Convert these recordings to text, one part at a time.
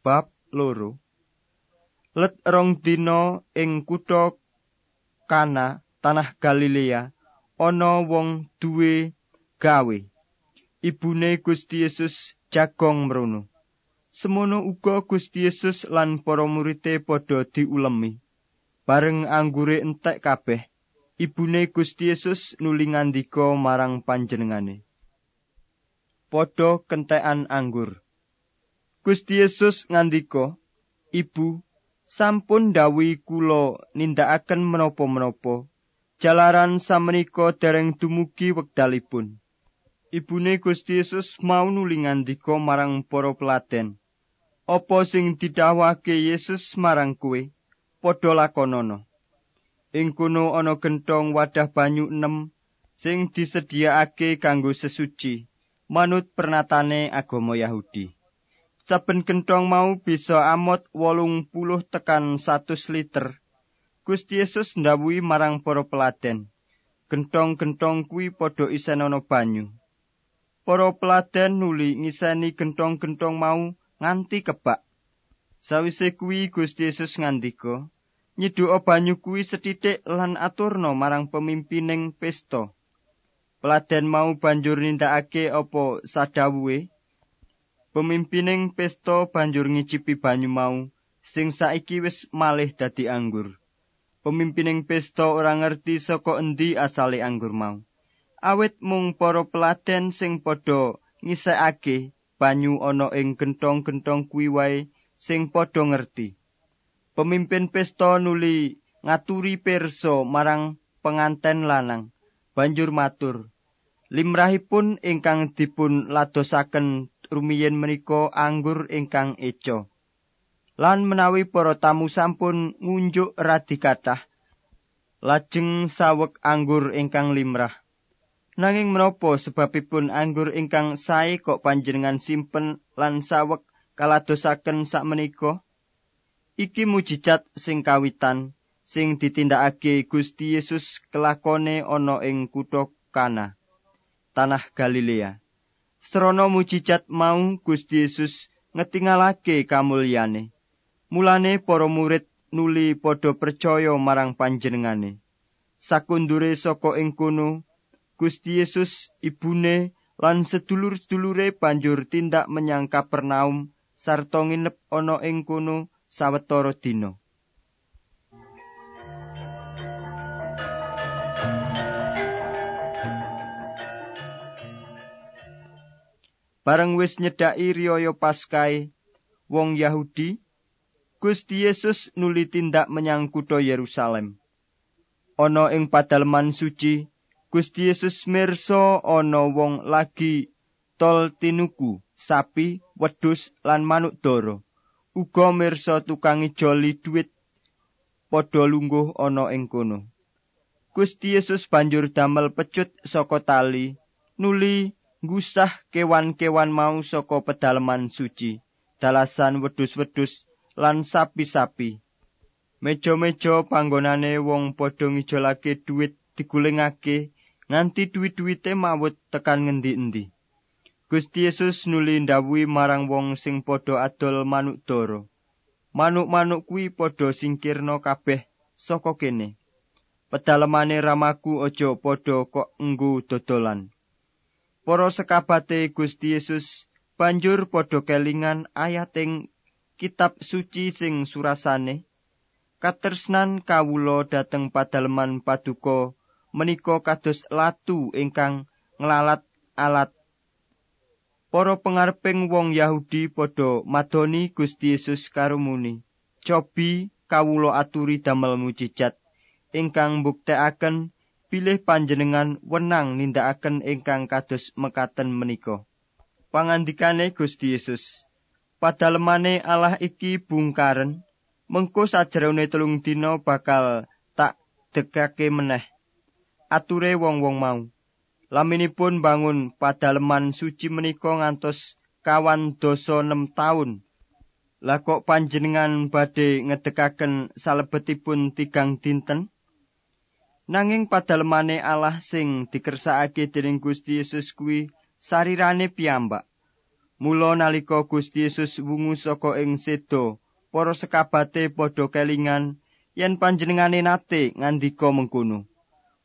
Bab loro. Let rong dina ing kutha Kana tanah Galilea ana wong duwe gawe ibune Gusti Yesus jagong mrono. Semono uga Gusti Yesus lan para murite padha diulemi. Bareng anggure entek kabeh ibune Gusti Yesus nuli ngandika marang panjenengane. Padha kentekan anggur Gusti Yesus ngandika, "Ibu, sampun dawuhi kula nindakaken menapa-menapa. Jalaran samenika dereng dumugi wekdalipun." Ibune Gusti Yesus mau nuli ngandika marang para peladen, "Apa sing didhawuhake Yesus marang kowe, padha lakonana." Ing kono ana gentong wadah banyu enem sing disediakake kanggo sesuci manut pernatane agama Yahudi. Saben kenthong mau bisa amot wolung puluh tekan satu liter. Gusti Yesus ndawuhi marang para peladen. Gentong-gentong kuwi padha isen ana banyu. Para peladen nuli ngiseni gentong-gentong mau nganti kebak. Sawise kuwi Gusti Yesus ngandika, "Nyidhuka banyu kuwi setitik lan aturna marang pemimpining pesta." Peladen mau banjur nindakake apa sadawuhe. Pemimpining pesta banjur ngicipi banyu mau sing saiki wis malih dadi anggur. Pemimpining pesta ora ngerti saka endi asale anggur mau. Awit mung para peladen sing padha ngisekake banyu ana ing gentong-gentong kuwi wae sing padha ngerti. Pemimpin pesta nuli ngaturi pirsa marang penganten lanang. Banjur matur, "Limrahipun ingkang dipun ladosaken rumiyin menika anggur ingkang eco. Lan menawi para tamu sampun ngunjuk radi kathah, lajeng saweg anggur ingkang limrah. Nanging menapa sebabipun anggur ingkang sae kok panjenengan simpen lan saweg kaladosaken sak menika? Iki mujijat sing kawitan sing ditindakake Gusti Yesus kelakone ana ing kutha Kana, tanah Galilea. Srana mujijat mau Gusti Yesus ngetingalake kamulyane. Mulane para murid nuli padha percaya marang panjenengane. Sakundure saka ing kono, Gusti Yesus ibune lan sedulur-sedulure banjur tindak menyang Kapernaum sarta nginep ana ing kono sawetara dina. Bareng wis nyedaki riyaya Paskae wong Yahudi, Gusti Yesus nuli tindak menyang kutha Yerusalem. Ana ing padaleman suci, Gusti Yesus mirsa ana wong lagi tol tinuku, sapi, wedhus lan manuk dara. Uga mirsa tukang ijoli dhuwit padha lungguh ana ing kono. Gusti Yesus banjur damel pecut saka tali, nuli ngusah kewan-kewan mau saka pedalaman suci, dalasan wedhus-wedhus lan sapi-sapi. Meja-meja panggonane wong padha ngijolake dhuwit digulingake nganti dhuwit-dhuwite mawut tekan ngendi-endi. Gusti Yesus nuli ndawuhi marang wong sing padha adol manuk dara. Manuk-manuk kuwi padha singkirna kabeh saka kene. Pedalemane ramaku aja padha kok nggo dodolan. Para sekabate Gusti Yesus banjur padha kelingan ayating kitab suci sing surasane katresnan kawula dhateng padaleman paduka menika kados latu ingkang nglalat alat. Para pengarping wong Yahudi padha madoni Gusti Yesus karo muni. Cobi kawula aturi damel mujizat ingkang mbuktekaken pilih panjenengan wenang nindakaken ingkang kados mekaten menika. Pangandikane Gusti Yesus, padalemane Allah iki bungkaren, mengko sajrone telung dina bakal tak dekake meneh. Ature wong-wong mau. Laminipun bangun padaleman suci menika ngantos kawan dosa 6 taun. Lah kok panjenengan badhe ngedekaken salebetipun tigang dinten? Nanging padalemane Allah sing dikersakake dening Gusti Yesus kuwi sarirane piyambak. Mula nalika Gusti Yesus wungu saka ing sedo, para sekabate padha kelingan yen panjenengane nate ngandika mengkono.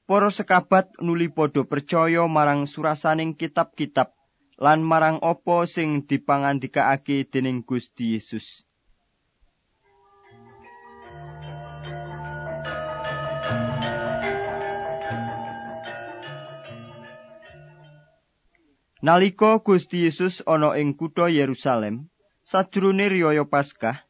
Para sekabat nuli padha percaya marang surasaning kitab-kitab lan marang apa sing dipangandikaake dening Gusti Yesus. Nalika Gusti Yesus ana ing kutha Yerusalem, sajrone riyaya Paskah,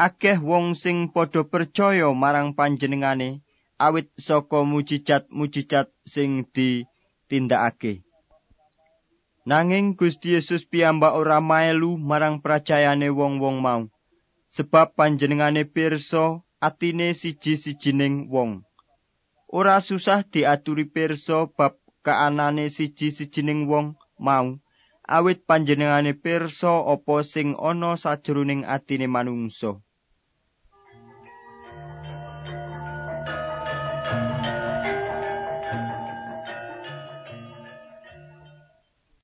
akeh wong sing padha percaya marang panjenengane awit saka mujijat-mujijat sing ditindakake. Nanging Gusti Yesus piyambak ora maelu marang pracayane wong-wong mau, sebab panjenengane pirsa atine siji-sijining wong. Ora susah diaturi pirsa bab kaanane siji-sijining wong, mau. Awit panjenengane pirsa apa sing ana sajroning atine manungsa